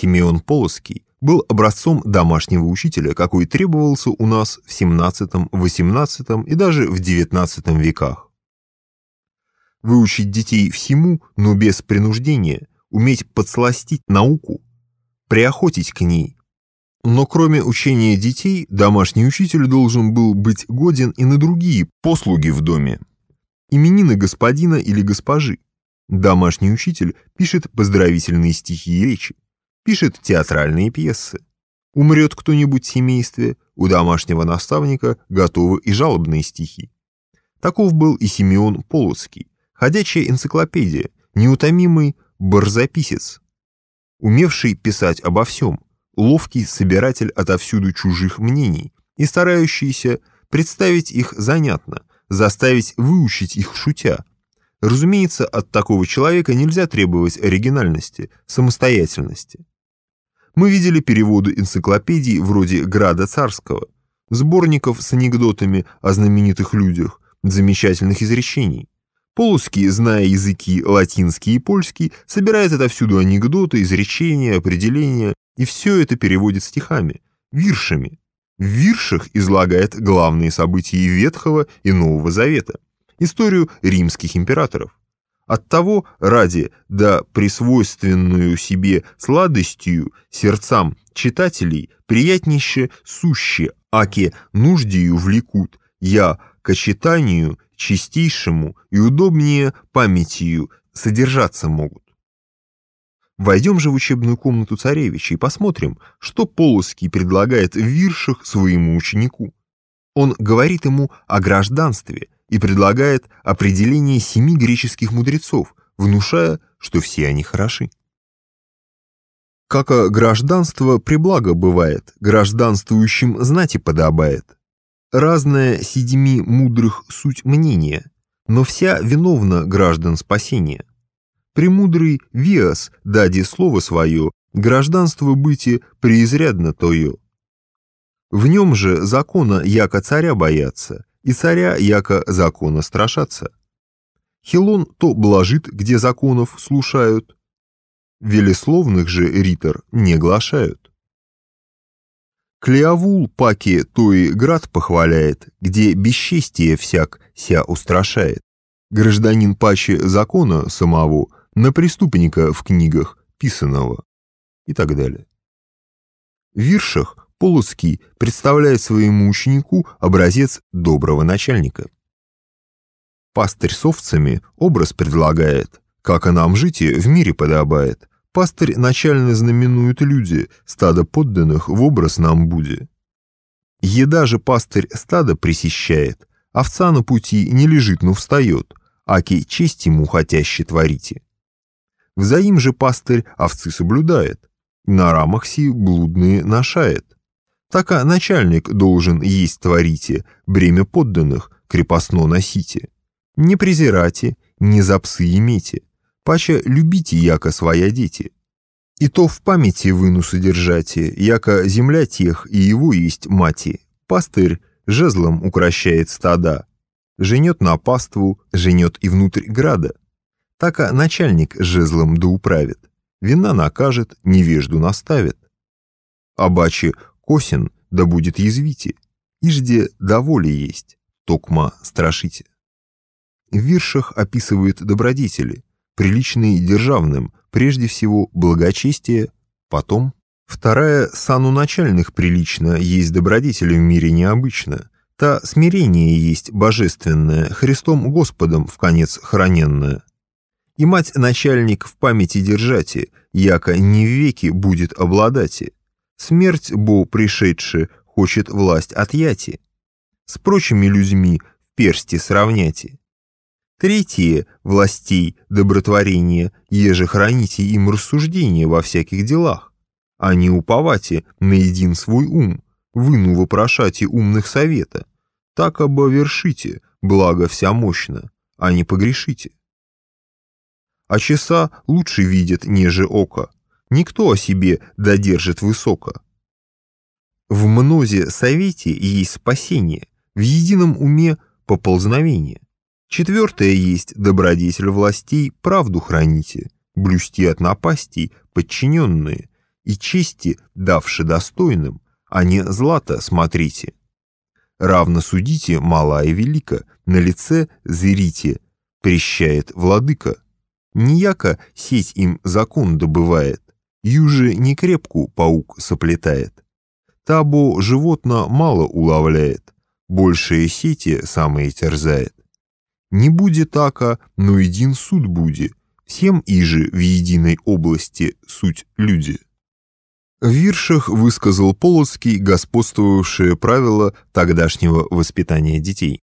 Симеон Полоский был образцом домашнего учителя, какой требовался у нас в XVII, XVIII и даже в XIX веках. Выучить детей всему, но без принуждения, уметь подсластить науку, приохотить к ней. Но кроме учения детей, домашний учитель должен был быть годен и на другие послуги в доме. Именины господина или госпожи. Домашний учитель пишет поздравительные стихи и речи пишет театральные пьесы. Умрет кто-нибудь в семействе, у домашнего наставника готовы и жалобные стихи. Таков был и Симеон Полоцкий, ходячая энциклопедия, неутомимый барзаписец, умевший писать обо всем, ловкий собиратель отовсюду чужих мнений и старающийся представить их занятно, заставить выучить их шутя. Разумеется, от такого человека нельзя требовать оригинальности, самостоятельности. Мы видели переводы энциклопедий вроде «Града царского», сборников с анекдотами о знаменитых людях, замечательных изречений. Полоский, зная языки латинский и польский, собирает отовсюду анекдоты, изречения, определения, и все это переводит стихами, виршами. В виршах излагает главные события Ветхого и Нового Завета, историю римских императоров. Оттого ради да присвойственную себе сладостью сердцам читателей приятнейше суще, аки нуждею влекут, я к читанию чистейшему и удобнее памятью содержаться могут. Войдем же в учебную комнату царевича и посмотрим, что Полоский предлагает в виршах своему ученику. Он говорит ему о гражданстве – и предлагает определение семи греческих мудрецов, внушая, что все они хороши. Как гражданство приблаго бывает, гражданствующим знати подобает. Разное седьми мудрых суть мнения, но вся виновна граждан спасения. Премудрый Виас, дади слово свое, гражданство быти преизрядно тое. В нем же закона яко царя боятся, и царя яко закона страшатся. Хилон то блажит, где законов слушают, велесловных же ритор не глашают. Клеовул паки то и град похваляет, где бесчестие всяк ся устрашает. Гражданин паче закона самого на преступника в книгах писаного и так далее. В виршах Полоцкий представляет своему ученику образец доброго начальника. Пастырь с овцами образ предлагает, как и нам жить в мире подобает. Пастырь начально знаменует люди, стадо подданных в образ нам буде. Еда же пастырь стадо пресещает, овца на пути не лежит, но встает, аки честь ему хотяще творите. Взаим же пастырь овцы соблюдает, на рамах си блудные нашает. Так а начальник должен есть творите, бремя подданных крепостно носите. Не презирайте, не за псы имейте, пача любите, яко своя дети. И то в памяти выну содержате, яко земля тех и его есть мати. Пастырь жезлом укращает стада, женет на паству, женет и внутрь града. Так а начальник жезлом да управит, вина накажет, невежду наставит. Абачи косин, да будет язвите, ижде доволи есть, токма страшите. В виршах описывают добродетели, приличные державным, прежде всего благочестие, потом Вторая, сану начальных прилично, есть добродетели в мире необычно. Та смирение есть божественное, Христом Господом в конец храненное. И мать начальник в памяти держати, яко не в веки будет обладати. Смерть, бо пришедши, хочет власть отъяти. С прочими людьми в персти сравняти. Третье – властей, добротворение, еже храните им рассуждения во всяких делах, а не уповате на един свой ум, выну вопрошате умных совета, так обовершите, благо вся мощно, а не погрешите. А часа лучше видят, неже око, никто о себе додержит высоко. В мнозе совете есть спасение, в едином уме поползновение. Четвертое есть добродетель властей, правду храните, блюсти от напастей, подчиненные, и чести, давши достойным, а не злато смотрите. Равно судите мало и велико, на лице зрите, прещает владыка. Нияко сеть им закон добывает, юже не крепку паук соплетает. Табо животно мало уловляет, большие сети самые терзает. Не будет така, но един суд буде, всем иже в единой области суть люди. В виршах высказал Полоцкий господствовавшее правило тогдашнего воспитания детей.